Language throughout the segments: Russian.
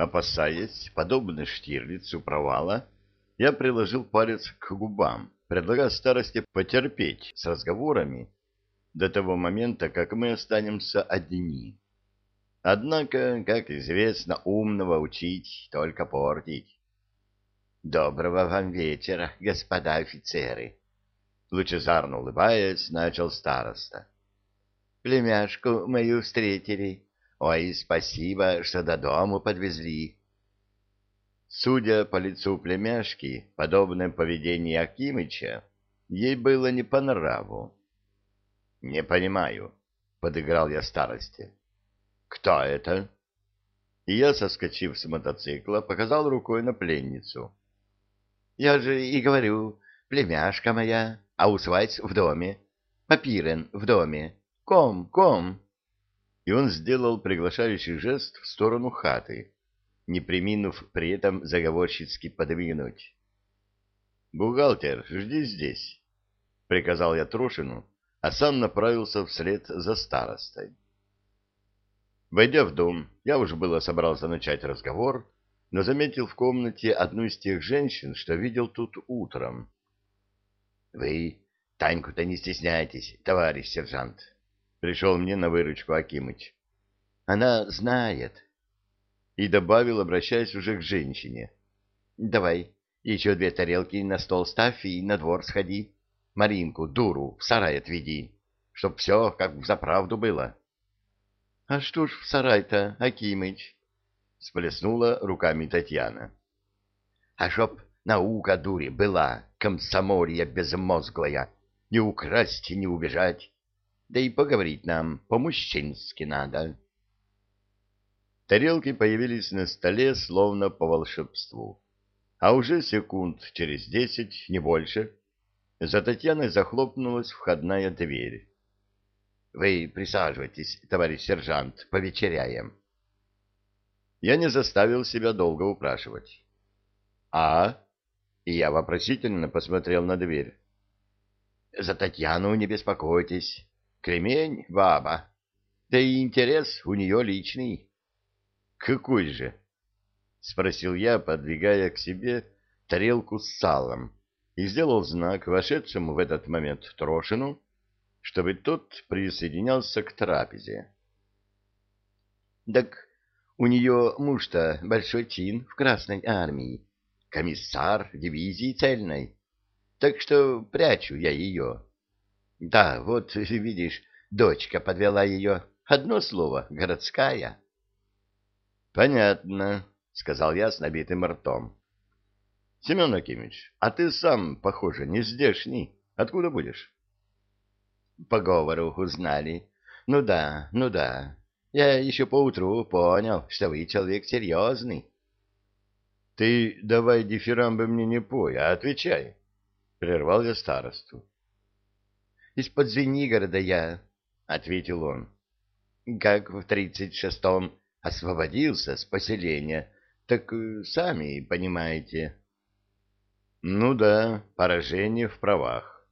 Опасаясь, подобно Штирлицу, провала, я приложил палец к губам, предлагая старости потерпеть с разговорами до того момента, как мы останемся одни. Однако, как известно, умного учить, только портить. Доброго вам вечера, господа офицеры. Лучезарно улыбаясь, начал староста. Племяшку мою встретили. Ой, спасибо, что до дому подвезли. Судя по лицу племяшки, подобное поведение Акимыча ей было не по нраву. — Не понимаю, — подыграл я старости. — Кто это? И я, соскочив с мотоцикла, показал рукой на пленницу. — Я же и говорю, племяшка моя, а усвайц в доме, Папирен в доме, ком, ком. И он сделал приглашающий жест в сторону хаты не приминув при этом заговорщицки подвинуть. «Бухгалтер, жди здесь», — приказал я Трошину, а сам направился вслед за старостой. Войдя в дом, я уже было собрался начать разговор, но заметил в комнате одну из тех женщин, что видел тут утром. — Вы Таньку-то не стесняйтесь, товарищ сержант, — пришел мне на выручку Акимыч. — Она знает, и добавил, обращаясь уже к женщине. — Давай, еще две тарелки на стол ставь и на двор сходи. Маринку, дуру, в сарай отведи, чтоб все как в заправду было. — А что ж в сарай-то, Акимыч? — сплеснула руками Татьяна. — А чтоб наука дури была, комсомолья безмозглая, не украсть и не убежать. Да и поговорить нам по-мужчински надо. — Тарелки появились на столе словно по волшебству. А уже секунд через десять, не больше, за Татьяной захлопнулась входная дверь. — Вы присаживайтесь, товарищ сержант, повечеряем. Я не заставил себя долго упрашивать. — А? И я вопросительно посмотрел на дверь. — За Татьяну не беспокойтесь. Кремень — баба. Да и интерес у нее личный. Какой же? — спросил я, подвигая к себе тарелку с салом, и сделал знак вошедшему в этот момент Трошину, чтобы тот присоединялся к трапезе. — Так у нее муж-то большой чин в Красной армии, комиссар дивизии цельной, так что прячу я ее. Да, вот, видишь, дочка подвела ее, одно слово, городская. — Понятно, — сказал я с набитым ртом. — Семен Акимович, а ты сам, похоже, не здешний. Откуда будешь? — По говору узнали. Ну да, ну да. Я еще поутру понял, что вы человек серьезный. — Ты давай дифирамбы мне не пой, а отвечай, — прервал я старосту. — Из-под Звенигорода я, — ответил он. — Как в тридцать шестом освободился с поселения, так э, сами понимаете. Ну да, поражение в правах.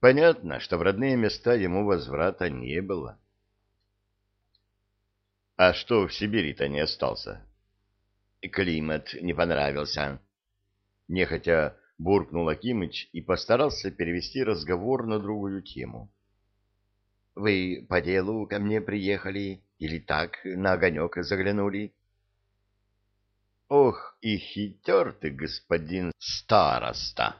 Понятно, что в родные места ему возврата не было. А что в Сибири-то не остался? Климат не понравился. Нехотя буркнул Акимыч и постарался перевести разговор на другую тему. — Вы по делу ко мне приехали или так на огонек заглянули? — Ох, и хитер ты, господин староста!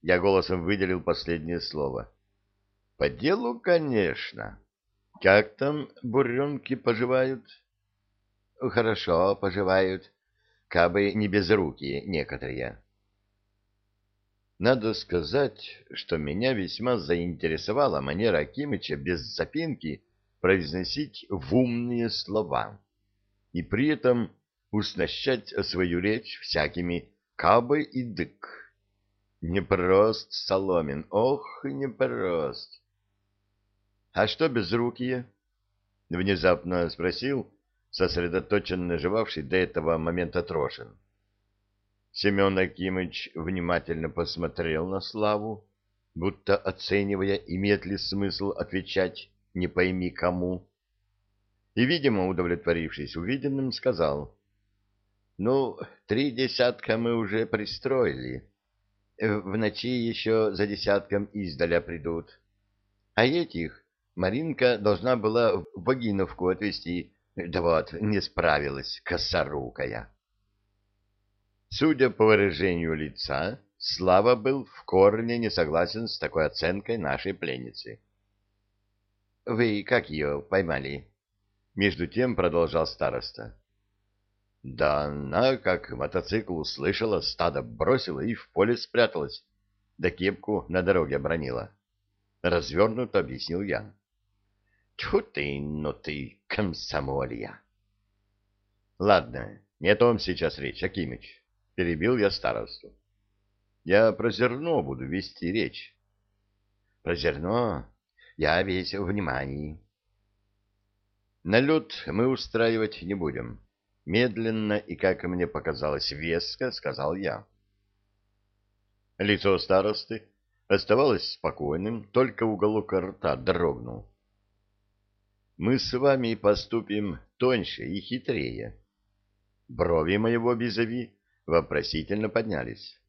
Я голосом выделил последнее слово. — По делу, конечно. Как там буренки поживают? — Хорошо поживают, кабы не безрукие некоторые. Надо сказать, что меня весьма заинтересовала манера Акимыча без запинки произносить в умные слова и при этом уснащать свою речь всякими «кабы» и «дык». Непрост, Соломин, ох, непрост. — А что безрукие? — внезапно спросил сосредоточенно жевавший до этого момента Трошин. Семен Акимыч внимательно посмотрел на Славу, будто оценивая, имеет ли смысл отвечать не пойми кому, и, видимо, удовлетворившись увиденным, сказал, Ну, три десятка мы уже пристроили. В ночи еще за десятком издаля придут. А этих Маринка должна была в Богиновку отвезти. Да вот, не справилась, косорукая. Судя по выражению лица, Слава был в корне не согласен с такой оценкой нашей пленницы. — Вы как ее поймали? — между тем продолжал староста. — Да она, как мотоцикл услышала, стадо бросила и в поле спряталась, да кепку на дороге обронила. Развернуто объяснил я. — Тьфу ты, ну ты, комсомолья! — Ладно, не о том сейчас речь, Акимыч. Перебил я старосту. Я про зерно буду вести речь. Про зерно я весь внимании. Налет мы устраивать не будем. Медленно и, как мне показалось, веско, сказал я. Лицо старосты оставалось спокойным, только уголок рта дрогнул. Мы с вами поступим тоньше и хитрее. Брови моего бизави вопросительно поднялись.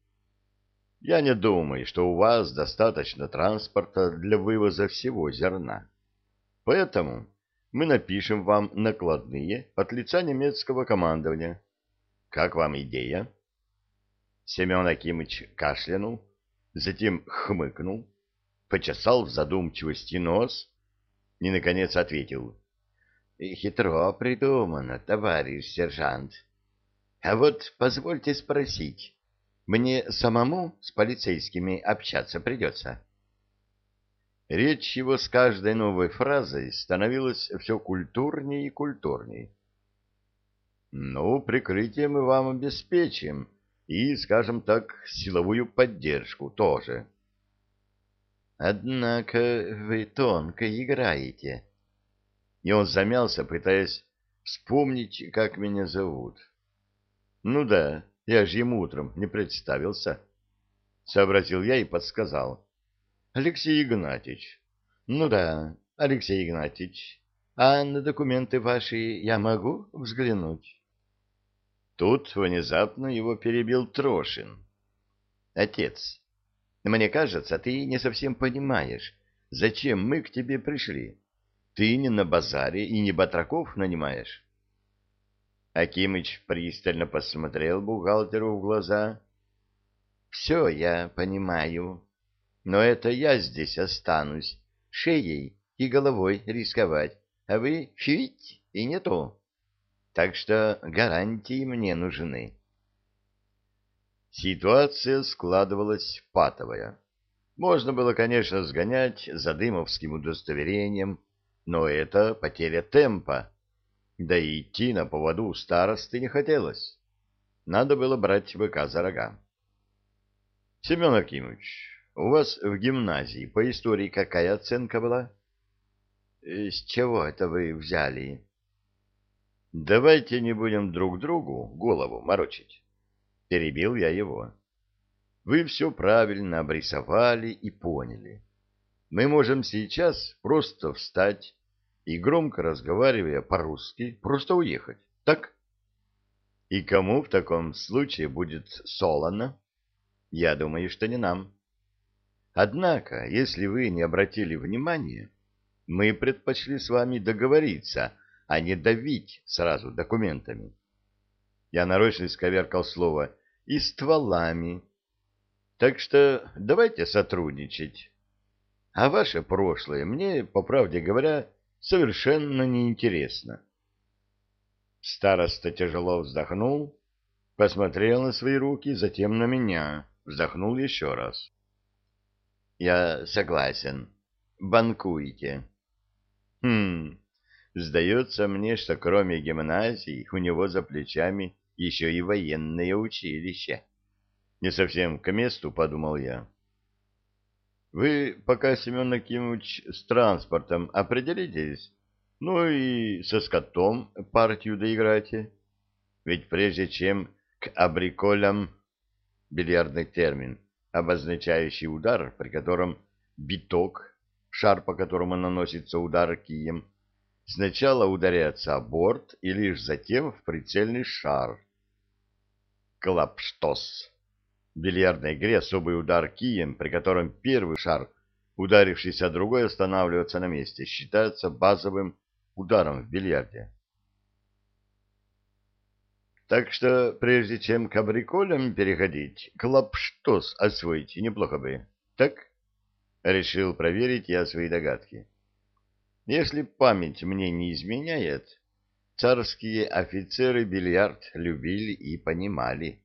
Я не думаю, что у вас достаточно транспорта для вывоза всего зерна. Поэтому мы напишем вам накладные от лица немецкого командования. Как вам идея? Семен Акимыч кашлянул, затем хмыкнул, почесал в задумчивости нос и, наконец, ответил. — Хитро придумано, товарищ сержант. А вот позвольте спросить, мне самому с полицейскими общаться придется? Речь его с каждой новой фразой становилась все культурнее и культурнее. Ну, прикрытие мы вам обеспечим и, скажем так, силовую поддержку тоже. Однако вы тонко играете. И он замялся, пытаясь вспомнить, как меня зовут. Ну да, я же ему утром не представился. Сообразил я и подсказал. Алексей Игнатьич. Ну да, Алексей Игнатьич. А на документы ваши я могу взглянуть? Тут внезапно его перебил Трошин. Отец, мне кажется, ты не совсем понимаешь, зачем мы к тебе пришли. Ты не на базаре и не батраков нанимаешь. Акимыч пристально посмотрел бухгалтеру в глаза. — Все я понимаю, но это я здесь останусь, шеей и головой рисковать, а вы фить и не то. Так что гарантии мне нужны. Ситуация складывалась патовая. Можно было, конечно, сгонять за дымовским удостоверением, но это потеря темпа да и идти на поводу у старосты не хотелось. Надо было брать быка за рога. — Семен Акимович, у вас в гимназии по истории какая оценка была? С чего это вы взяли? — Давайте не будем друг другу голову морочить. Перебил я его. Вы все правильно обрисовали и поняли. Мы можем сейчас просто встать, и, громко разговаривая по-русски, просто уехать. Так? И кому в таком случае будет солоно? Я думаю, что не нам. Однако, если вы не обратили внимания, мы предпочли с вами договориться, а не давить сразу документами. Я нарочно исковеркал слово «и стволами». Так что давайте сотрудничать. А ваше прошлое мне, по правде говоря, совершенно неинтересно. Староста тяжело вздохнул, посмотрел на свои руки, затем на меня, вздохнул еще раз. — Я согласен. Банкуйте. — Хм, сдается мне, что кроме гимназии у него за плечами еще и военное училище. Не совсем к месту, подумал я. Вы пока, Семен Акимович, с транспортом определитесь, ну и со скотом партию доиграйте. Ведь прежде чем к абриколям бильярдный термин, обозначающий удар, при котором биток, шар, по которому наносится удар кием, сначала ударяется о борт и лишь затем в прицельный шар. клапштос. В бильярдной игре особый удар кием, при котором первый шар, ударившийся о другой, останавливается на месте, считается базовым ударом в бильярде. Так что, прежде чем к абриколям переходить, клапштос освоить неплохо бы. Так? Решил проверить я свои догадки. Если память мне не изменяет, царские офицеры бильярд любили и понимали.